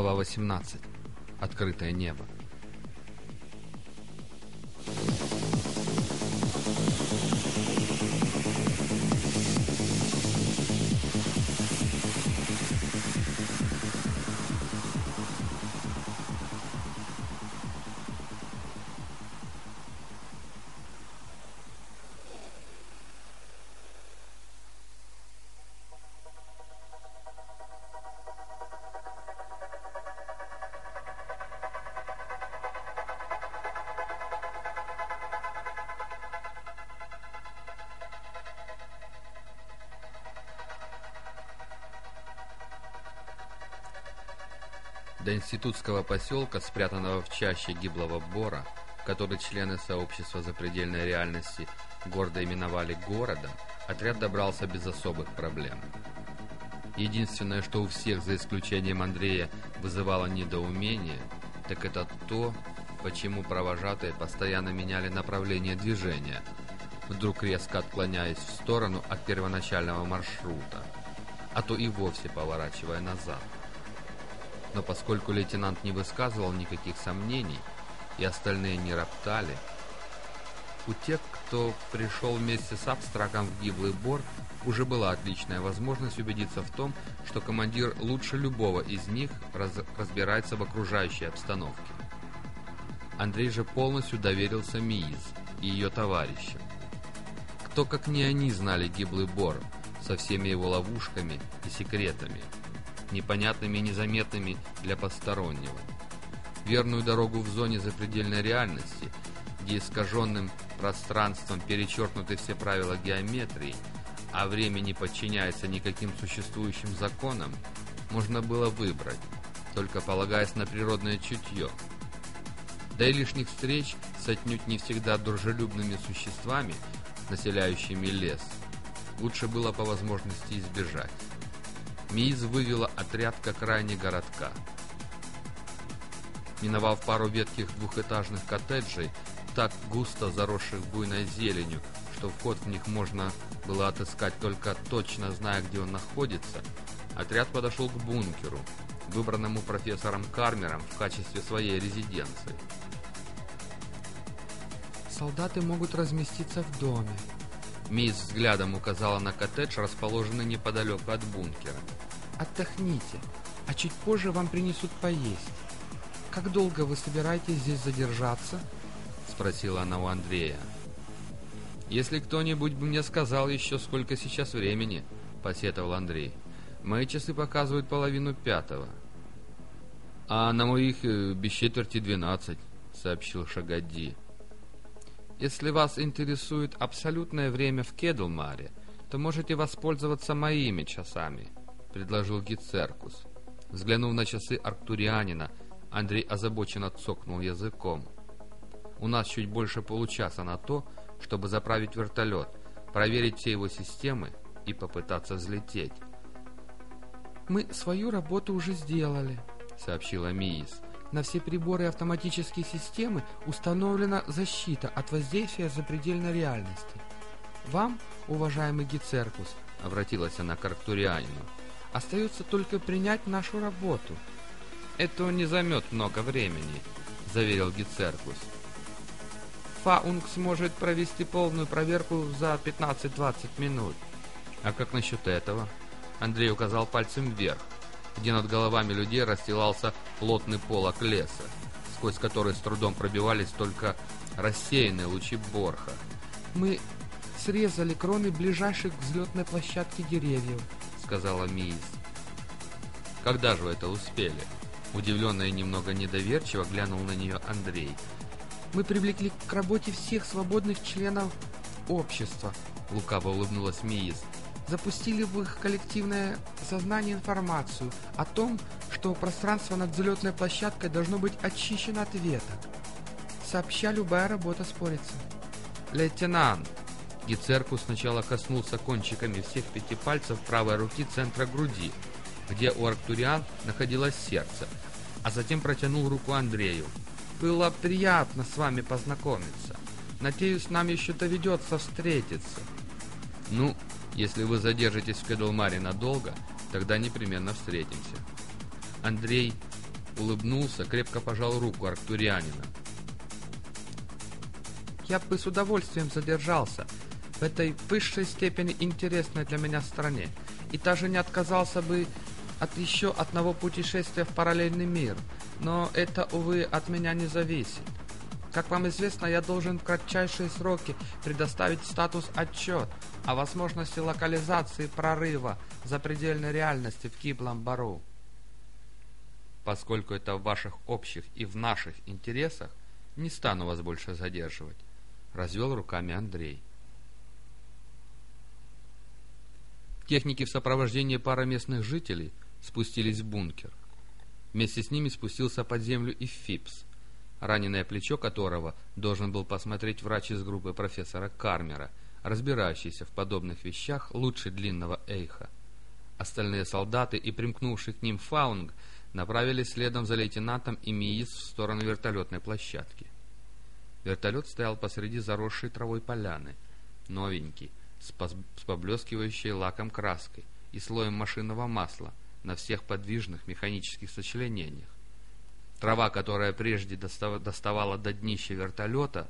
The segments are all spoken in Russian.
Глава 18. Открытое небо. До институтского поселка, спрятанного в чаще гиблого бора, который члены сообщества запредельной реальности гордо именовали городом, отряд добрался без особых проблем. Единственное, что у всех, за исключением Андрея, вызывало недоумение, так это то, почему провожатые постоянно меняли направление движения, вдруг резко отклоняясь в сторону от первоначального маршрута, а то и вовсе поворачивая назад но поскольку лейтенант не высказывал никаких сомнений, и остальные не роптали, у тех, кто пришел вместе с Абстраком в гиблый бор, уже была отличная возможность убедиться в том, что командир лучше любого из них раз разбирается в окружающей обстановке. Андрей же полностью доверился Мииз и ее товарищам. Кто, как не они, знали гиблый бор со всеми его ловушками и секретами – непонятными и незаметными для постороннего. Верную дорогу в зоне запредельной реальности, где искаженным пространством перечеркнуты все правила геометрии, а время не подчиняется никаким существующим законам, можно было выбрать, только полагаясь на природное чутье. Да и лишних встреч с отнюдь не всегда дружелюбными существами, населяющими лес, лучше было по возможности избежать. Миз вывела отряд к окраине городка. Миновав пару ветких двухэтажных коттеджей, так густо заросших буйной зеленью, что вход в них можно было отыскать только точно зная, где он находится, отряд подошел к бункеру, выбранному профессором Кармером в качестве своей резиденции. «Солдаты могут разместиться в доме», Мисс взглядом указала на коттедж, расположенный неподалеку от бункера. «Отдохните, а чуть позже вам принесут поесть. Как долго вы собираетесь здесь задержаться?» Спросила она у Андрея. «Если кто-нибудь бы мне сказал еще, сколько сейчас времени», — посетовал Андрей. «Мои часы показывают половину пятого». «А на моих э, без четверти двенадцать», — сообщил Шагадди. Если вас интересует абсолютное время в Кедлмаре, то можете воспользоваться моими часами», — предложил Гицеркус. Взглянув на часы арктурианина, Андрей озабоченно цокнул языком. «У нас чуть больше получаса на то, чтобы заправить вертолет, проверить все его системы и попытаться взлететь». «Мы свою работу уже сделали», — сообщила Миис. На все приборы и автоматические системы установлена защита от воздействия запредельной реальности. Вам, уважаемый Гицеркус, обратилась она к Арктурианину, остается только принять нашу работу. Это не займет много времени, заверил Гицеркус. Фаунг сможет провести полную проверку за 15-20 минут. А как насчет этого? Андрей указал пальцем вверх где над головами людей расстилался плотный полок леса, сквозь который с трудом пробивались только рассеянные лучи борха. «Мы срезали кроны ближайших к взлетной площадке деревьев», — сказала Миис. «Когда же вы это успели?» Удивленно и немного недоверчиво глянул на нее Андрей. «Мы привлекли к работе всех свободных членов общества», — лукаво улыбнулась Миис запустили в их коллективное сознание информацию о том, что пространство над взлетной площадкой должно быть очищено от веток. Сообща любая работа спорится. «Лейтенант!» Гицерку сначала коснулся кончиками всех пяти пальцев правой руки центра груди, где у Арктуриан находилось сердце, а затем протянул руку Андрею. «Было приятно с вами познакомиться. Надеюсь, нам еще доведется встретиться». «Ну, если вы задержитесь в Кедлмаре надолго, тогда непременно встретимся. Андрей улыбнулся, крепко пожал руку арктурианина. Я бы с удовольствием задержался в этой высшей степени интересной для меня стране и даже не отказался бы от еще одного путешествия в параллельный мир, но это, увы, от меня не зависит. Как вам известно, я должен в кратчайшие сроки предоставить статус-отчет о возможности локализации прорыва запредельной реальности в Киблом Бару. Поскольку это в ваших общих и в наших интересах, не стану вас больше задерживать, — развел руками Андрей. Техники в сопровождении пары местных жителей спустились в бункер. Вместе с ними спустился под землю и Фипс, раненое плечо которого должен был посмотреть врач из группы профессора Кармера, разбирающийся в подобных вещах лучше длинного Эйха. Остальные солдаты и примкнувший к ним Фаунг направились следом за лейтенантом и МИИС в сторону вертолетной площадки. Вертолет стоял посреди заросшей травой поляны, новенький, с, с поблескивающей лаком краской и слоем машинного масла на всех подвижных механических сочленениях. Трава, которая прежде доставала до днища вертолета,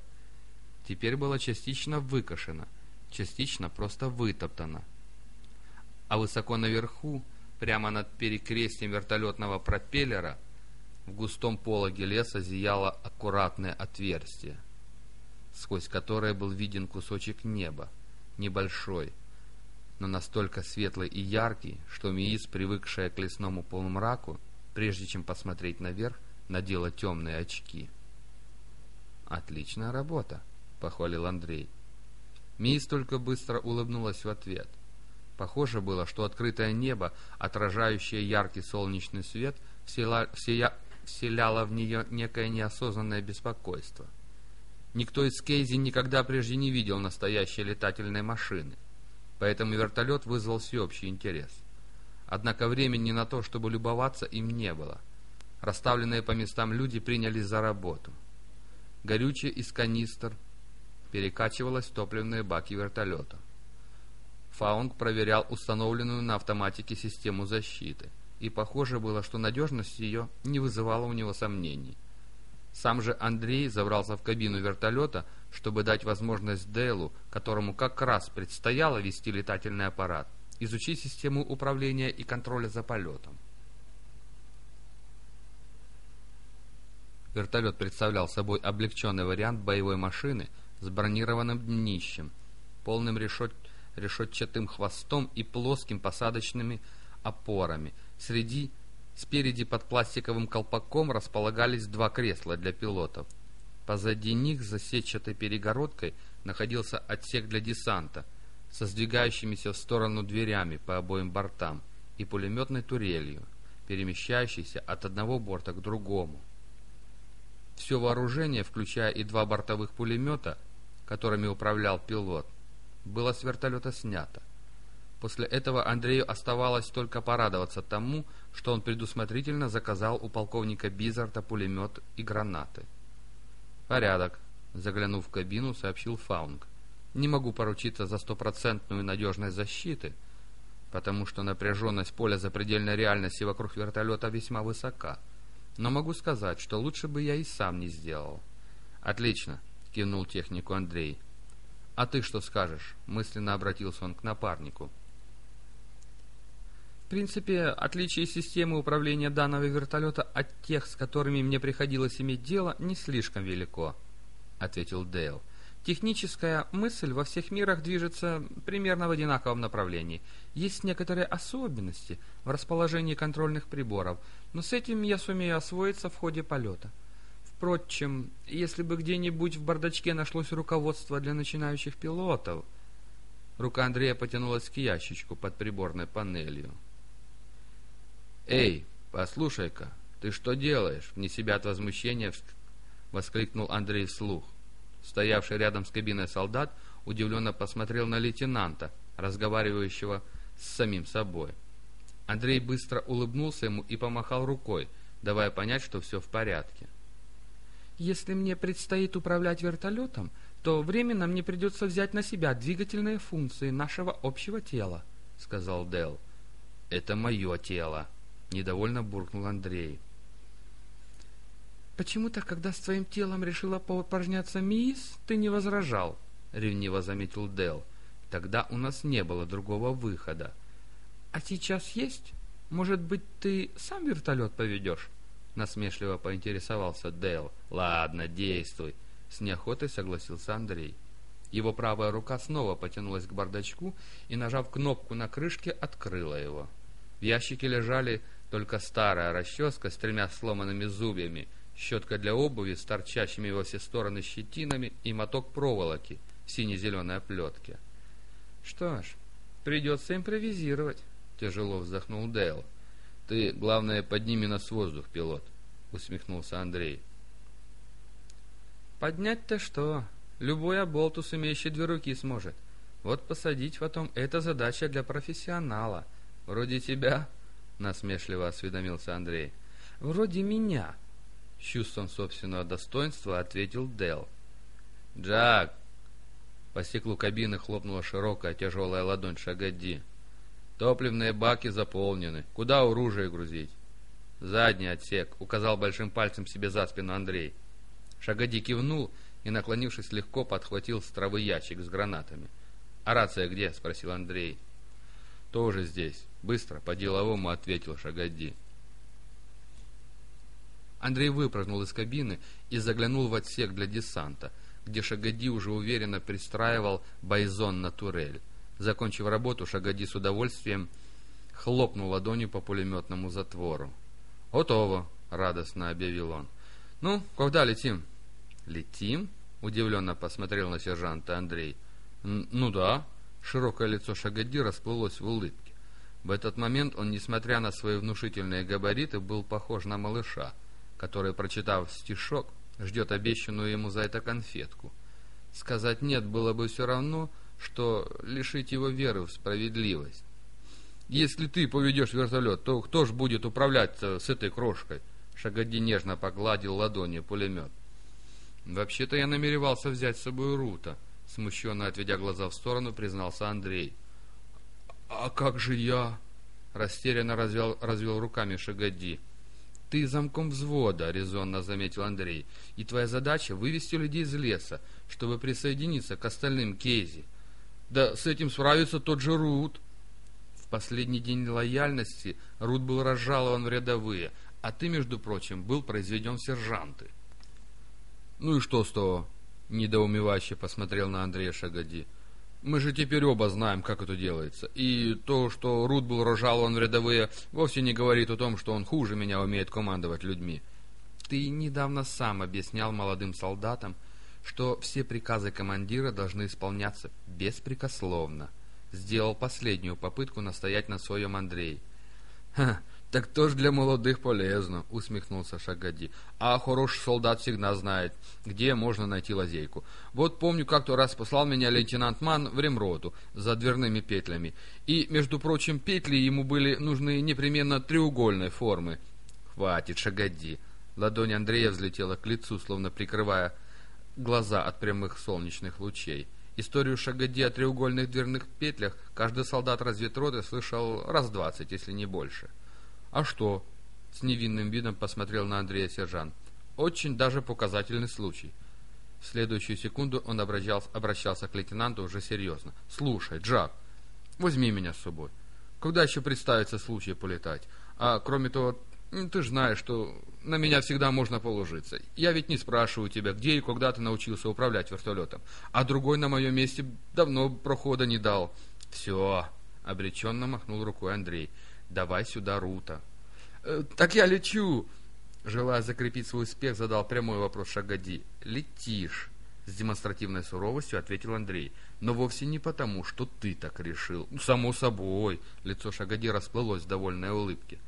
теперь была частично выкошена, частично просто вытоптана. А высоко наверху, прямо над перекрестием вертолетного пропеллера, в густом пологе леса зияло аккуратное отверстие, сквозь которое был виден кусочек неба, небольшой, но настолько светлый и яркий, что Миис, привыкшая к лесному полумраку, прежде чем посмотреть наверх, надела темные очки. «Отличная работа», — похвалил Андрей. Мисс только быстро улыбнулась в ответ. Похоже было, что открытое небо, отражающее яркий солнечный свет, всела, всея, вселяло в нее некое неосознанное беспокойство. Никто из Кейзи никогда прежде не видел настоящей летательной машины, поэтому вертолет вызвал всеобщий интерес. Однако времени на то, чтобы любоваться, им не было. Расставленные по местам люди принялись за работу. Горючее из канистр перекачивалось в топливные баки вертолета. Фаунг проверял установленную на автоматике систему защиты, и похоже было, что надежность ее не вызывала у него сомнений. Сам же Андрей забрался в кабину вертолета, чтобы дать возможность Дейлу, которому как раз предстояло вести летательный аппарат, изучить систему управления и контроля за полетом. Вертолет представлял собой облегченный вариант боевой машины с бронированным днищем, полным решет... решетчатым хвостом и плоским посадочными опорами. Среди Спереди под пластиковым колпаком располагались два кресла для пилотов. Позади них за сетчатой перегородкой находился отсек для десанта со сдвигающимися в сторону дверями по обоим бортам и пулеметной турелью, перемещающейся от одного борта к другому. Все вооружение, включая и два бортовых пулемета, которыми управлял пилот, было с вертолета снято. После этого Андрею оставалось только порадоваться тому, что он предусмотрительно заказал у полковника Бизарта пулемет и гранаты. «Порядок», — заглянув в кабину, сообщил Фаунг. «Не могу поручиться за стопроцентную надежность защиты, потому что напряженность поля запредельной реальности вокруг вертолета весьма высока. Но могу сказать, что лучше бы я и сам не сделал». «Отлично», — кивнул технику Андрей. «А ты что скажешь?» — мысленно обратился он к напарнику. В принципе, отличие системы управления данного вертолета от тех, с которыми мне приходилось иметь дело, не слишком велико, — ответил Дейл. Техническая мысль во всех мирах движется примерно в одинаковом направлении. Есть некоторые особенности в расположении контрольных приборов, но с этим я сумею освоиться в ходе полета. Впрочем, если бы где-нибудь в бардачке нашлось руководство для начинающих пилотов... Рука Андрея потянулась к ящичку под приборной панелью. «Эй, послушай-ка, ты что делаешь?» Вне себя от возмущения воскликнул Андрей вслух. Стоявший рядом с кабиной солдат удивленно посмотрел на лейтенанта, разговаривающего с самим собой. Андрей быстро улыбнулся ему и помахал рукой, давая понять, что все в порядке. «Если мне предстоит управлять вертолетом, то временно мне придется взять на себя двигательные функции нашего общего тела», — сказал Дел. «Это мое тело», — недовольно буркнул Андрей. «Почему-то, когда с твоим телом решила поупражняться мисс, ты не возражал», — ревниво заметил Дел. «Тогда у нас не было другого выхода». «А сейчас есть? Может быть, ты сам вертолет поведешь?» Насмешливо поинтересовался Дэл. «Ладно, действуй», — с неохотой согласился Андрей. Его правая рука снова потянулась к бардачку и, нажав кнопку на крышке, открыла его. В ящике лежали только старая расческа с тремя сломанными зубьями, щетка для обуви с торчащими во все стороны щетинами и моток проволоки в сине-зеленой оплетке. «Что ж, придется импровизировать», — тяжело вздохнул Дейл. «Ты, главное, подними нас в воздух, пилот», — усмехнулся Андрей. «Поднять-то что? Любой оболтус, имеющий две руки, сможет. Вот посадить потом — это задача для профессионала. Вроде тебя», — насмешливо осведомился Андрей. «Вроде меня», — с чувством собственного достоинства ответил Дел. «Джак!» По стеклу кабины хлопнула широкая тяжелая ладонь Шагадди. Топливные баки заполнены. Куда оружие грузить? Задний отсек, указал большим пальцем себе за спину Андрей. Шагоди кивнул и, наклонившись, легко подхватил с травы ящик с гранатами. «А рация где?» — спросил Андрей. «Тоже здесь». Быстро, по-деловому ответил Шагоди. Андрей выпрыгнул из кабины и заглянул в отсек для десанта, где Шагоди уже уверенно пристраивал байзон на турель. Закончив работу, Шагоди с удовольствием хлопнул ладонью по пулеметному затвору. «Готово!» — радостно объявил он. «Ну, когда летим?» «Летим?» — удивленно посмотрел на сержанта Андрей. «Ну да». Широкое лицо Шагоди расплылось в улыбке. В этот момент он, несмотря на свои внушительные габариты, был похож на малыша, который, прочитав стишок, ждет обещанную ему за это конфетку. Сказать «нет» было бы все равно, что лишить его веры в справедливость. Если ты поведешь вертолет, то кто ж будет управлять с этой крошкой? Шагоди нежно погладил ладонью пулемет. Вообще-то я намеревался взять с собой Рута, смущенно отведя глаза в сторону, признался Андрей. А как же я? Растерянно развел, развел руками Шагоди. «Ты замком взвода», — резонно заметил Андрей, «и твоя задача — вывести людей из леса, чтобы присоединиться к остальным Кейзи. Да с этим справится тот же Рут. В последний день лояльности Рут был разжалован в рядовые, а ты, между прочим, был произведен в сержанты. Ну и что с того? Недоумевающе посмотрел на Андрея Шагоди. Мы же теперь оба знаем, как это делается. И то, что Рут был разжалован в рядовые, вовсе не говорит о том, что он хуже меня умеет командовать людьми. Ты недавно сам объяснял молодым солдатам, что все приказы командира должны исполняться беспрекословно. Сделал последнюю попытку настоять на своем Андрей. «Ха, так то ж для молодых полезно», — усмехнулся Шагади. «А хороший солдат всегда знает, где можно найти лазейку. Вот помню, как-то раз послал меня лейтенант Ман в ремроту за дверными петлями. И, между прочим, петли ему были нужны непременно треугольной формы». «Хватит, Шагади!» Ладонь Андрея взлетела к лицу, словно прикрывая глаза от прямых солнечных лучей. Историю Шагади о треугольных дверных петлях каждый солдат разведроты слышал раз двадцать, если не больше. «А что?» — с невинным видом посмотрел на Андрея сержант. «Очень даже показательный случай». В следующую секунду он обращался, обращался к лейтенанту уже серьезно. «Слушай, Джак, возьми меня с собой. Когда еще представится случай полетать? А кроме того, ты же знаешь, что на меня всегда можно положиться. Я ведь не спрашиваю тебя, где и когда ты научился управлять вертолетом. А другой на моем месте давно прохода не дал. Все, обреченно махнул рукой Андрей. Давай сюда Рута. «Э, так я лечу. Желая закрепить свой успех, задал прямой вопрос Шагади. Летишь. С демонстративной суровостью ответил Андрей. Но вовсе не потому, что ты так решил. Само собой. Лицо Шагади расплылось в довольной улыбке.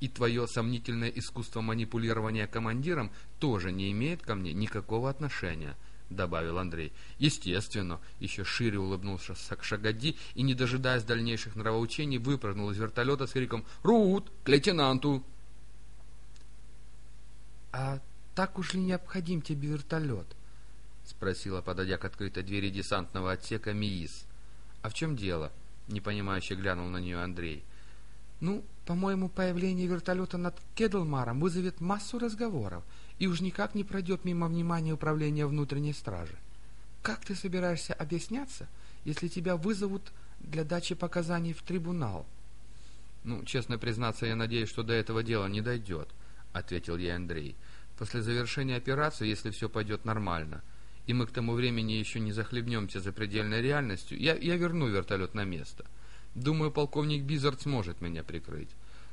И твое сомнительное искусство манипулирования командиром тоже не имеет ко мне никакого отношения, добавил Андрей. Естественно, еще шире улыбнулся Шагади и, не дожидаясь дальнейших нравоучений, выпрыгнул из вертолета с криком «Рут! К лейтенанту!» «А так уж ли необходим тебе вертолет?» — спросила, подойдя к открытой двери десантного отсека Миис. «А в чем дело?» — непонимающе глянул на нее Андрей. «Ну, По-моему, появление вертолета над Кедлмаром вызовет массу разговоров и уж никак не пройдет мимо внимания управления внутренней стражи. Как ты собираешься объясняться, если тебя вызовут для дачи показаний в трибунал? Ну, честно признаться, я надеюсь, что до этого дела не дойдет, ответил ей Андрей. После завершения операции, если все пойдет нормально, и мы к тому времени еще не захлебнемся за предельной реальностью, я, я верну вертолет на место. Думаю, полковник Бизард сможет меня прикрыть.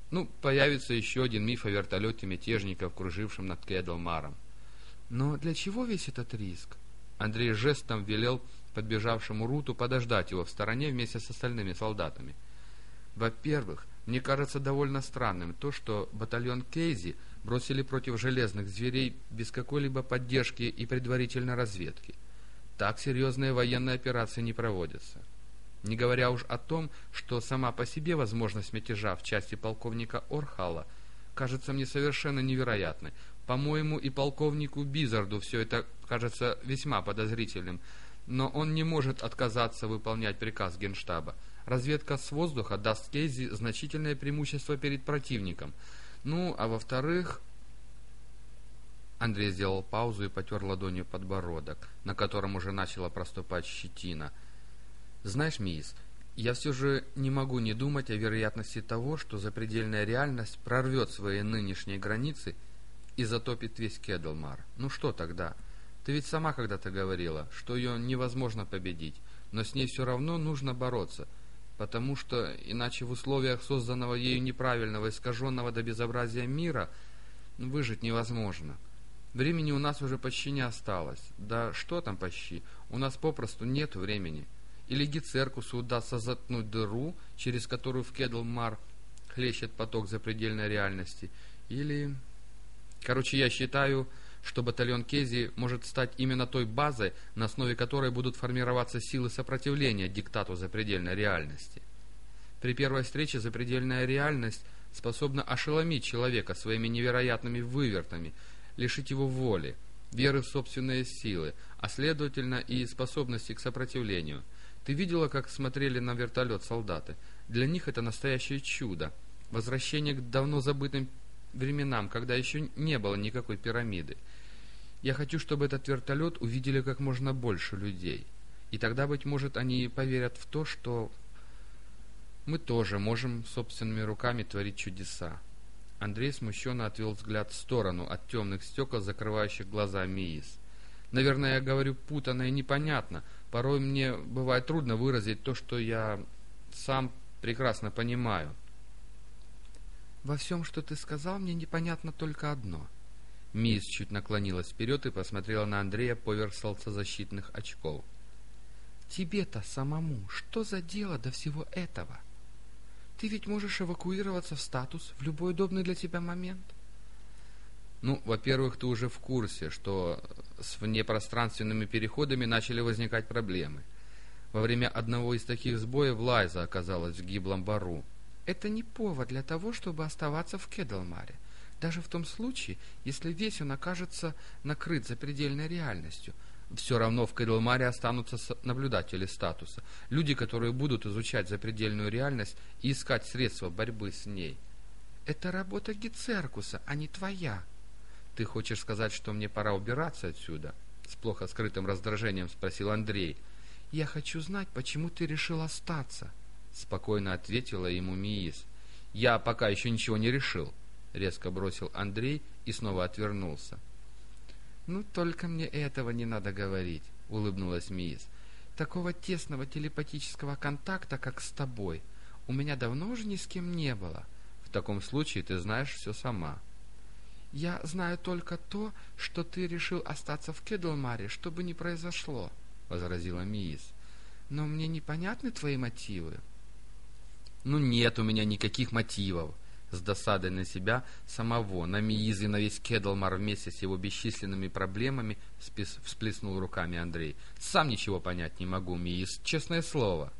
Ну, появится еще один миф о вертолете мятежников, кружившем над Кедлмаром. Но для чего весь этот риск? Андрей жестом велел подбежавшему Руту подождать его в стороне вместе с остальными солдатами. Во-первых, мне кажется довольно странным то, что батальон Кейзи бросили против железных зверей без какой-либо поддержки и предварительной разведки. Так серьезные военные операции не проводятся. Не говоря уж о том, что сама по себе возможность мятежа в части полковника Орхала кажется мне совершенно невероятной. По-моему, и полковнику Бизарду все это кажется весьма подозрительным, но он не может отказаться выполнять приказ Генштаба. Разведка с воздуха даст Кейзи значительное преимущество перед противником. Ну, а во-вторых... Андрей сделал паузу и потер ладонью подбородок, на котором уже начала проступать щетина. «Знаешь, Мисс, я все же не могу не думать о вероятности того, что запредельная реальность прорвет свои нынешние границы и затопит весь Кедлмар. Ну что тогда? Ты ведь сама когда-то говорила, что ее невозможно победить, но с ней все равно нужно бороться, потому что иначе в условиях созданного ею неправильного, искаженного до безобразия мира выжить невозможно. Времени у нас уже почти не осталось. Да что там почти? У нас попросту нет времени. Или Гицеркусу удастся заткнуть дыру, через которую в Кедлмар хлещет поток запредельной реальности, или... Короче, я считаю, что батальон Кези может стать именно той базой, на основе которой будут формироваться силы сопротивления диктату запредельной реальности. При первой встрече запредельная реальность способна ошеломить человека своими невероятными вывертами, лишить его воли, веры в собственные силы, а следовательно и способности к сопротивлению. Ты видела, как смотрели на вертолет солдаты? Для них это настоящее чудо, возвращение к давно забытым временам, когда еще не было никакой пирамиды. Я хочу, чтобы этот вертолет увидели как можно больше людей. И тогда, быть может, они поверят в то, что мы тоже можем собственными руками творить чудеса. Андрей смущенно отвел взгляд в сторону от темных стекол, закрывающих глаза Миис. Наверное, я говорю путанно и непонятно. Порой мне бывает трудно выразить то, что я сам прекрасно понимаю. Во всем, что ты сказал, мне непонятно только одно. Мисс чуть наклонилась вперед и посмотрела на Андрея поверх солнцезащитных очков. Тебе-то самому что за дело до всего этого? Ты ведь можешь эвакуироваться в статус в любой удобный для тебя момент. Ну, во-первых, ты уже в курсе, что с внепространственными переходами начали возникать проблемы. Во время одного из таких сбоев Лайза оказалась в гиблом бару, это не повод для того, чтобы оставаться в Кедлмаре, даже в том случае, если весь он окажется накрыт запредельной реальностью. Все равно в Кедлмаре останутся наблюдатели статуса, люди, которые будут изучать запредельную реальность и искать средства борьбы с ней. Это работа Гицеркуса, а не твоя. Ты хочешь сказать, что мне пора убираться отсюда? С плохо скрытым раздражением спросил Андрей. Я хочу знать, почему ты решил остаться. — спокойно ответила ему Миис. «Я пока еще ничего не решил», — резко бросил Андрей и снова отвернулся. «Ну, только мне этого не надо говорить», — улыбнулась Миис. «Такого тесного телепатического контакта, как с тобой, у меня давно уже ни с кем не было». «В таком случае ты знаешь все сама». «Я знаю только то, что ты решил остаться в Кедлмаре, чтобы не произошло», — возразила Миис. «Но мне непонятны твои мотивы». Ну нет у меня никаких мотивов. С досадой на себя самого, на Мииз и на весь Кедлмар вместе с его бесчисленными проблемами спис, всплеснул руками Андрей. Сам ничего понять не могу, Мииз, честное слово.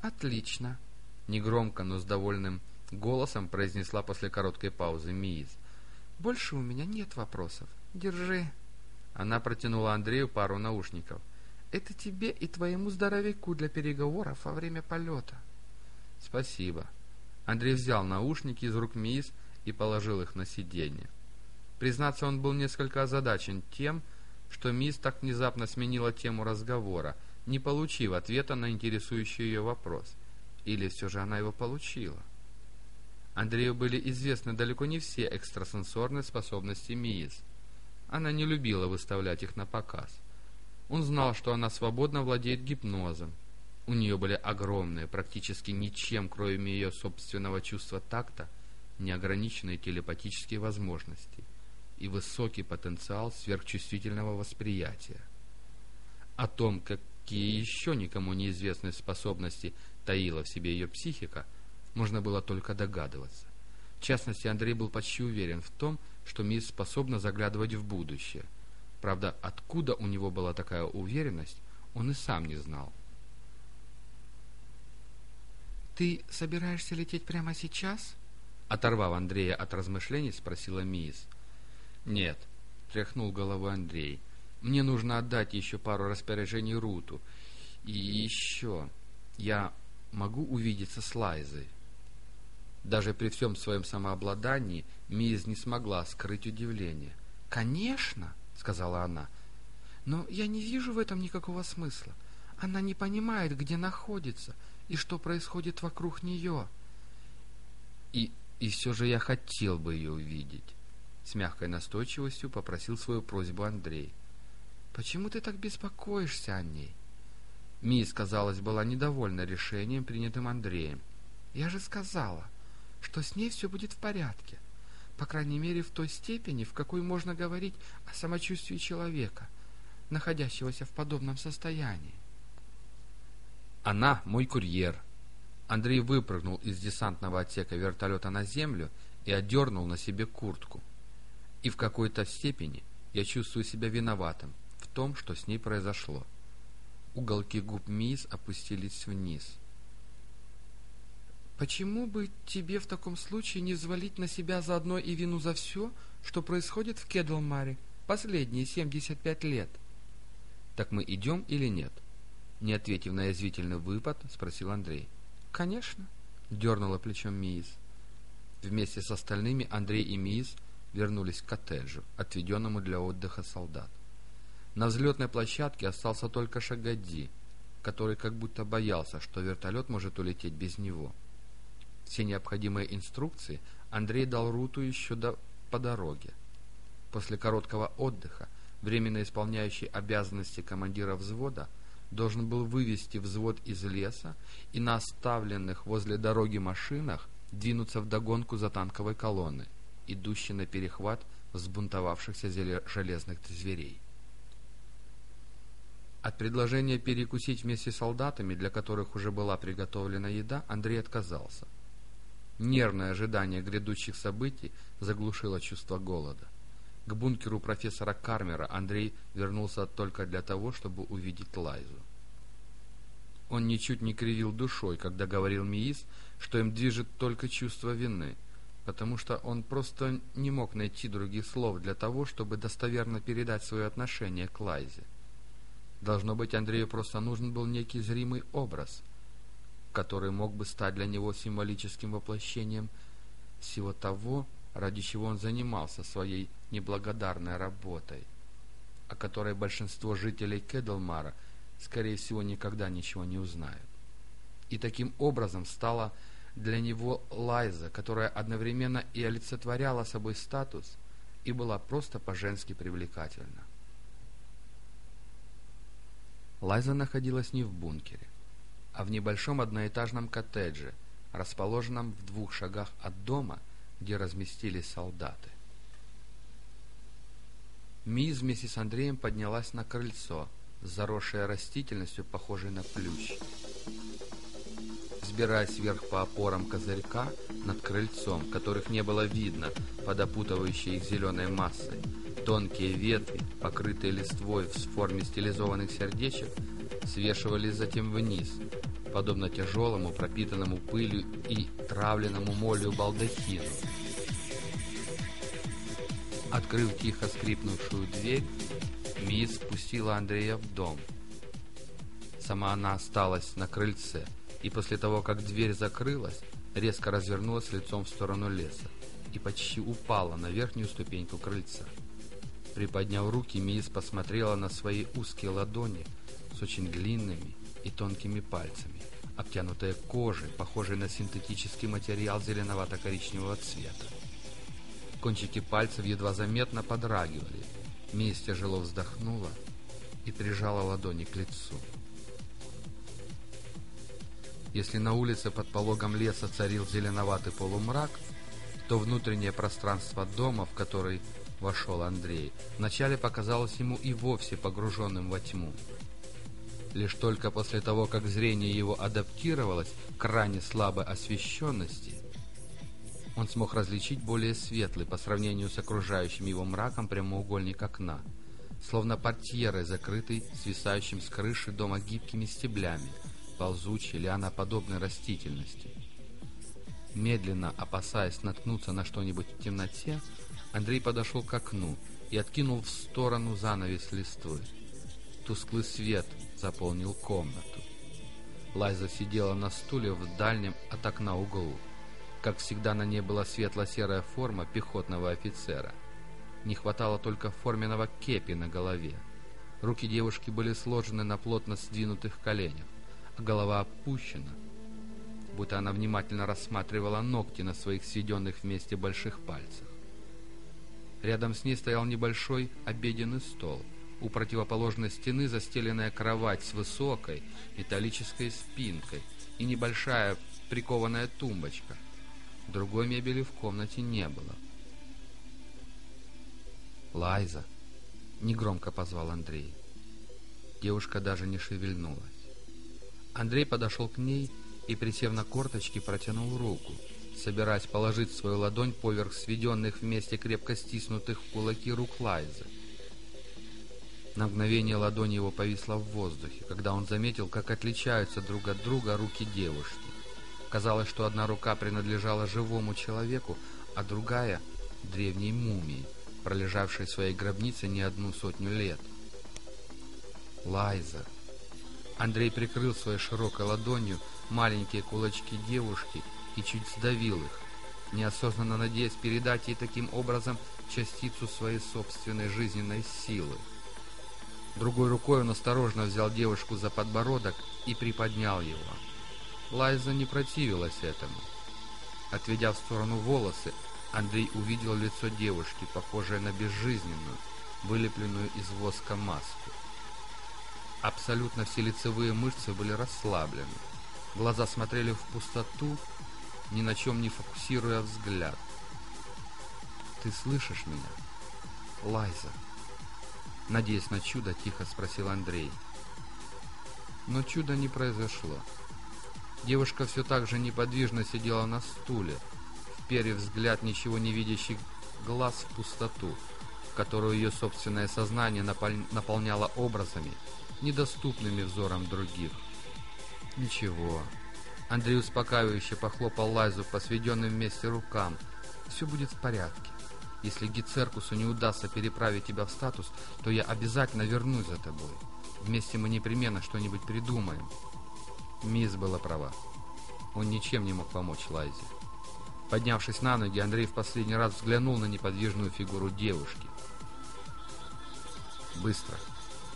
Отлично. Негромко, но с довольным голосом произнесла после короткой паузы Мииз. Больше у меня нет вопросов. Держи. Она протянула Андрею пару наушников. Это тебе и твоему здоровяку для переговоров во время полета. «Спасибо». Андрей взял наушники из рук Мисс и положил их на сиденье. Признаться, он был несколько озадачен тем, что мисс так внезапно сменила тему разговора, не получив ответа на интересующий ее вопрос. Или все же она его получила? Андрею были известны далеко не все экстрасенсорные способности Миис. Она не любила выставлять их на показ. Он знал, что она свободно владеет гипнозом. У нее были огромные, практически ничем, кроме ее собственного чувства такта, неограниченные телепатические возможности и высокий потенциал сверхчувствительного восприятия. О том, какие еще никому неизвестные способности таила в себе ее психика, можно было только догадываться. В частности, Андрей был почти уверен в том, что мисс способна заглядывать в будущее. Правда, откуда у него была такая уверенность, он и сам не знал. «Ты собираешься лететь прямо сейчас?» Оторвав Андрея от размышлений, спросила мисс. «Нет», — тряхнул головой Андрей. «Мне нужно отдать еще пару распоряжений Руту. И еще я могу увидеться с Лайзой». Даже при всем своем самообладании Мисс не смогла скрыть удивление. «Конечно», — сказала она, — «но я не вижу в этом никакого смысла. Она не понимает, где находится и что происходит вокруг нее». «И, и все же я хотел бы ее увидеть». С мягкой настойчивостью попросил свою просьбу Андрей. «Почему ты так беспокоишься о ней?» Мисс, казалось, была недовольна решением, принятым Андреем. «Я же сказала, что с ней все будет в порядке. По крайней мере, в той степени, в какой можно говорить о самочувствии человека, находящегося в подобном состоянии. Она мой курьер. Андрей выпрыгнул из десантного отсека вертолета на землю и отдернул на себе куртку. И в какой-то степени я чувствую себя виноватым в том, что с ней произошло. Уголки губ Мисс опустились вниз — Почему бы тебе в таком случае не взвалить на себя заодно и вину за все, что происходит в Кедлмаре последние 75 лет? Так мы идем или нет? Не ответив на язвительный выпад, спросил Андрей. Конечно, дернула плечом Миис. Вместе с остальными Андрей и Миис вернулись к коттеджу, отведенному для отдыха солдат. На взлетной площадке остался только Шагадди, который как будто боялся, что вертолет может улететь без него. — все необходимые инструкции Андрей дал Руту еще до, по дороге. После короткого отдыха временно исполняющий обязанности командира взвода должен был вывести взвод из леса и на оставленных возле дороги машинах двинуться в догонку за танковой колонной, идущей на перехват взбунтовавшихся железных зверей. От предложения перекусить вместе с солдатами, для которых уже была приготовлена еда, Андрей отказался. Нервное ожидание грядущих событий заглушило чувство голода. К бункеру профессора Кармера Андрей вернулся только для того, чтобы увидеть Лайзу. Он ничуть не кривил душой, когда говорил Миис, что им движет только чувство вины, потому что он просто не мог найти других слов для того, чтобы достоверно передать свое отношение к Лайзе. Должно быть, Андрею просто нужен был некий зримый образ – который мог бы стать для него символическим воплощением всего того, ради чего он занимался своей неблагодарной работой, о которой большинство жителей Кедлмара, скорее всего, никогда ничего не узнают. И таким образом стала для него Лайза, которая одновременно и олицетворяла собой статус и была просто по-женски привлекательна. Лайза находилась не в бункере а в небольшом одноэтажном коттедже, расположенном в двух шагах от дома, где разместились солдаты. Вместе с Андреем поднялась на крыльцо, заросшее растительностью, похожей на плющ. Взбираясь вверх по опорам козырька над крыльцом, которых не было видно под опутывающей их зеленой массой, тонкие ветви, покрытые листвой в форме стилизованных сердечек, свешивались затем вниз, подобно тяжелому, пропитанному пылью и травленному молью балдахину. Открыв тихо скрипнувшую дверь, мисс спустила Андрея в дом. Сама она осталась на крыльце, и после того, как дверь закрылась, резко развернулась лицом в сторону леса и почти упала на верхнюю ступеньку крыльца. Приподняв руки, Миис посмотрела на свои узкие ладони с очень длинными и тонкими пальцами, обтянутые кожей, похожей на синтетический материал зеленовато-коричневого цвета. Кончики пальцев едва заметно подрагивали. Миис тяжело вздохнула и прижала ладони к лицу. Если на улице под пологом леса царил зеленоватый полумрак, то внутреннее пространство дома, в который вошел Андрей, вначале показалось ему и вовсе погруженным во тьму. Лишь только после того, как зрение его адаптировалось к ране слабой освещенности, он смог различить более светлый по сравнению с окружающим его мраком прямоугольник окна, словно портьерой, закрытый свисающим с крыши дома гибкими стеблями, ползучей лианоподобной растительности. Медленно, опасаясь наткнуться на что-нибудь в темноте, Андрей подошел к окну и откинул в сторону занавес листвы. Тусклый свет заполнил комнату. Лайза сидела на стуле в дальнем от окна углу. Как всегда, на ней была светло-серая форма пехотного офицера. Не хватало только форменного кепи на голове. Руки девушки были сложены на плотно сдвинутых коленях, а голова опущена, будто она внимательно рассматривала ногти на своих сведенных вместе больших пальцах. Рядом с ней стоял небольшой обеденный стол. У противоположной стены застеленная кровать с высокой металлической спинкой и небольшая прикованная тумбочка. Другой мебели в комнате не было. «Лайза!» — негромко позвал Андрей. Девушка даже не шевельнулась. Андрей подошел к ней и, присев на корточки, протянул руку — собираясь положить свою ладонь поверх сведенных вместе крепко стиснутых в кулаки рук Лайзы. На мгновение ладонь его повисла в воздухе, когда он заметил, как отличаются друг от друга руки девушки. Казалось, что одна рука принадлежала живому человеку, а другая — древней мумии, пролежавшей в своей гробнице не одну сотню лет. Лайза. Андрей прикрыл своей широкой ладонью маленькие кулачки девушки и чуть сдавил их, неосознанно надеясь передать ей таким образом частицу своей собственной жизненной силы. Другой рукой он осторожно взял девушку за подбородок и приподнял его. Лайза не противилась этому. Отведя в сторону волосы, Андрей увидел лицо девушки, похожее на безжизненную, вылепленную из воска маску. Абсолютно все лицевые мышцы были расслаблены. Глаза смотрели в пустоту, ни на чем не фокусируя взгляд. «Ты слышишь меня?» «Лайза!» Надеясь на чудо, тихо спросил Андрей. Но чуда не произошло. Девушка все так же неподвижно сидела на стуле, вперев взгляд ничего не видящих глаз в пустоту, которую ее собственное сознание наполняло образами, недоступными взорам других. Ничего, Андрей успокаивающе похлопал Лайзу по сведенным вместе рукам. «Все будет в порядке. Если Гицеркусу не удастся переправить тебя в статус, то я обязательно вернусь за тобой. Вместе мы непременно что-нибудь придумаем». Мисс была права. Он ничем не мог помочь Лайзе. Поднявшись на ноги, Андрей в последний раз взглянул на неподвижную фигуру девушки. Быстро,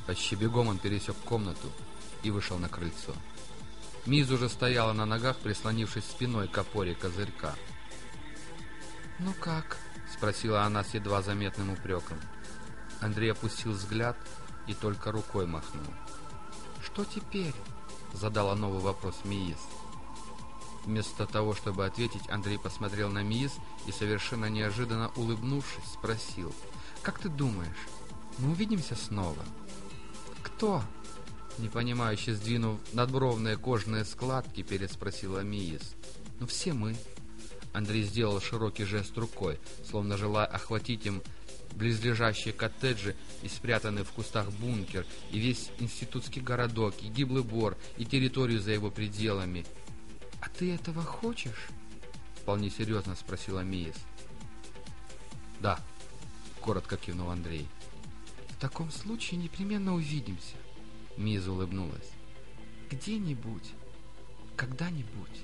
почти бегом он пересек комнату и вышел на крыльцо. Миз уже стояла на ногах, прислонившись спиной к опоре козырька. «Ну как?» — спросила она с едва заметным упреком. Андрей опустил взгляд и только рукой махнул. «Что теперь?» — задала новый вопрос Миис. Вместо того, чтобы ответить, Андрей посмотрел на Миис и, совершенно неожиданно улыбнувшись, спросил. «Как ты думаешь, мы увидимся снова?» «Кто?» Непонимающе сдвинув надбровные кожные складки, переспросила Миис. «Ну все мы». Андрей сделал широкий жест рукой, словно желая охватить им близлежащие коттеджи и спрятанный в кустах бункер, и весь институтский городок, и гиблый бор, и территорию за его пределами. «А ты этого хочешь?» Вполне серьезно спросила Миис. «Да», — коротко кивнул Андрей. «В таком случае непременно увидимся», Миза улыбнулась. «Где-нибудь, когда-нибудь».